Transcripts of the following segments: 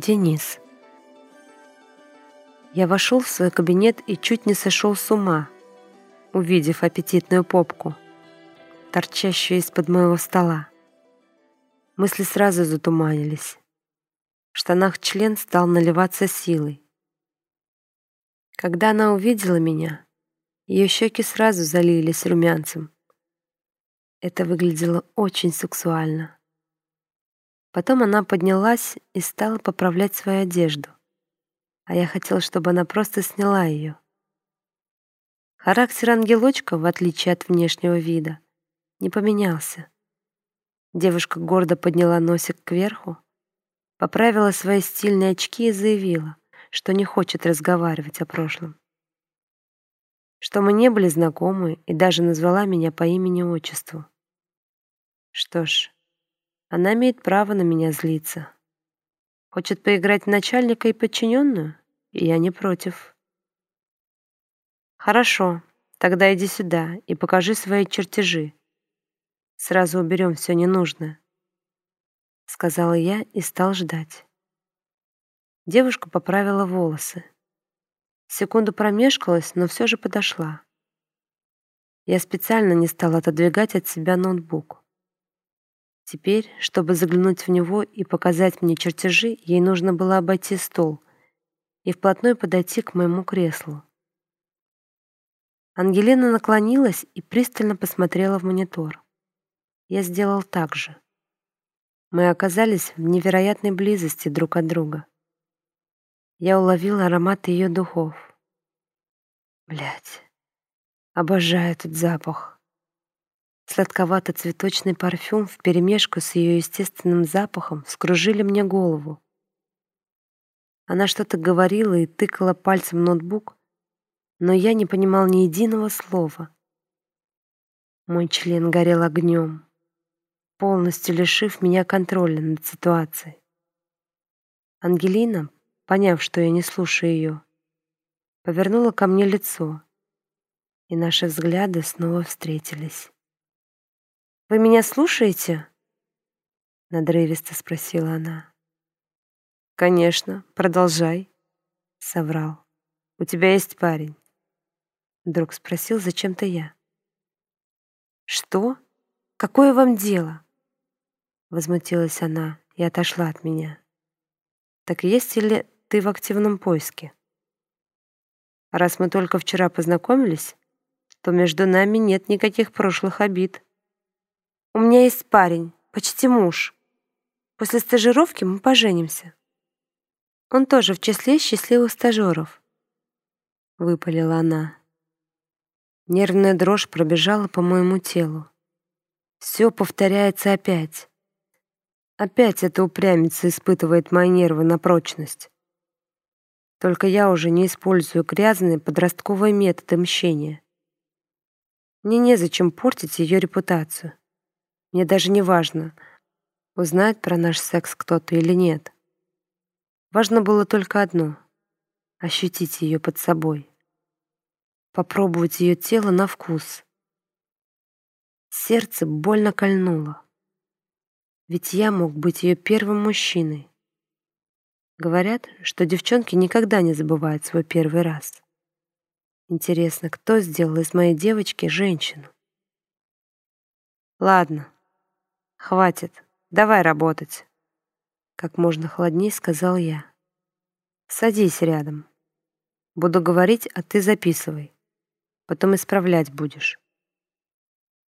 Денис. Я вошел в свой кабинет и чуть не сошел с ума, увидев аппетитную попку, торчащую из-под моего стола. Мысли сразу затуманились. В штанах член стал наливаться силой. Когда она увидела меня, ее щеки сразу залились румянцем. Это выглядело очень сексуально. Потом она поднялась и стала поправлять свою одежду а я хотел, чтобы она просто сняла ее. Характер ангелочка, в отличие от внешнего вида, не поменялся. Девушка гордо подняла носик кверху, поправила свои стильные очки и заявила, что не хочет разговаривать о прошлом. Что мы не были знакомы и даже назвала меня по имени-отчеству. Что ж, она имеет право на меня злиться. Хочет поиграть в начальника и подчиненную? Я не против. Хорошо, тогда иди сюда и покажи свои чертежи. Сразу уберем все ненужное. Сказала я и стал ждать. Девушка поправила волосы. Секунду промешкалась, но все же подошла. Я специально не стала отодвигать от себя ноутбук. Теперь, чтобы заглянуть в него и показать мне чертежи, ей нужно было обойти стол и вплотную подойти к моему креслу. Ангелина наклонилась и пристально посмотрела в монитор. Я сделал так же. Мы оказались в невероятной близости друг от друга. Я уловил аромат ее духов. Блять, обожаю этот запах. Сладковато-цветочный парфюм вперемешку с ее естественным запахом скружили мне голову. Она что-то говорила и тыкала пальцем в ноутбук, но я не понимал ни единого слова. Мой член горел огнем, полностью лишив меня контроля над ситуацией. Ангелина, поняв, что я не слушаю ее, повернула ко мне лицо, и наши взгляды снова встретились. «Вы меня слушаете?» Надрывисто спросила она. «Конечно, продолжай», — соврал. «У тебя есть парень». Вдруг спросил зачем-то я. «Что? Какое вам дело?» Возмутилась она и отошла от меня. «Так есть ли ты в активном поиске?» «Раз мы только вчера познакомились, то между нами нет никаких прошлых обид», у меня есть парень, почти муж. После стажировки мы поженимся. Он тоже в числе счастливых стажеров. Выпалила она. Нервная дрожь пробежала по моему телу. Все повторяется опять. Опять эта упрямица испытывает мои нервы на прочность. Только я уже не использую грязные подростковые методы мщения. Мне незачем портить ее репутацию. Мне даже не важно, узнает про наш секс кто-то или нет. Важно было только одно — ощутить ее под собой. Попробовать ее тело на вкус. Сердце больно кольнуло. Ведь я мог быть ее первым мужчиной. Говорят, что девчонки никогда не забывают свой первый раз. Интересно, кто сделал из моей девочки женщину? Ладно, «Хватит, давай работать», — как можно холоднее сказал я. «Садись рядом. Буду говорить, а ты записывай. Потом исправлять будешь».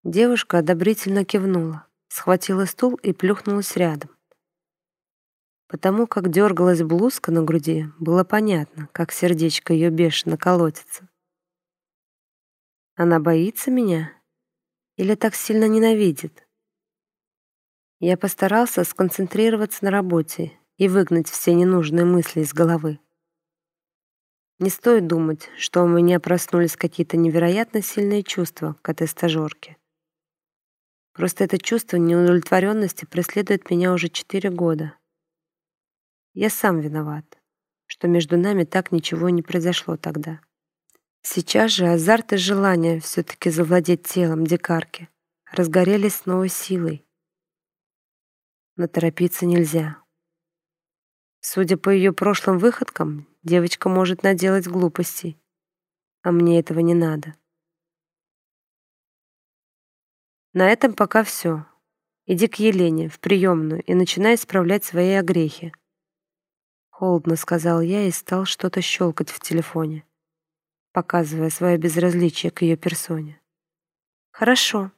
Девушка одобрительно кивнула, схватила стул и плюхнулась рядом. Потому как дергалась блузка на груди, было понятно, как сердечко ее бешено колотится. Она боится меня? Или так сильно ненавидит? Я постарался сконцентрироваться на работе и выгнать все ненужные мысли из головы. Не стоит думать, что у меня проснулись какие-то невероятно сильные чувства к этой стажерке. Просто это чувство неудовлетворенности преследует меня уже четыре года. Я сам виноват, что между нами так ничего не произошло тогда. Сейчас же азарт и желание все-таки завладеть телом дикарки разгорелись с новой силой но торопиться нельзя. Судя по ее прошлым выходкам, девочка может наделать глупостей. А мне этого не надо. На этом пока все. Иди к Елене, в приемную, и начинай исправлять свои огрехи. Холодно сказал я и стал что-то щелкать в телефоне, показывая свое безразличие к ее персоне. «Хорошо», —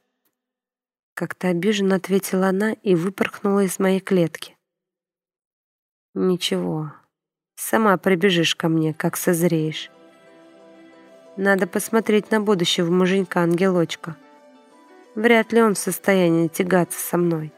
как-то обиженно ответила она и выпорхнула из моей клетки. «Ничего, сама прибежишь ко мне, как созреешь. Надо посмотреть на будущего муженька-ангелочка. Вряд ли он в состоянии тягаться со мной».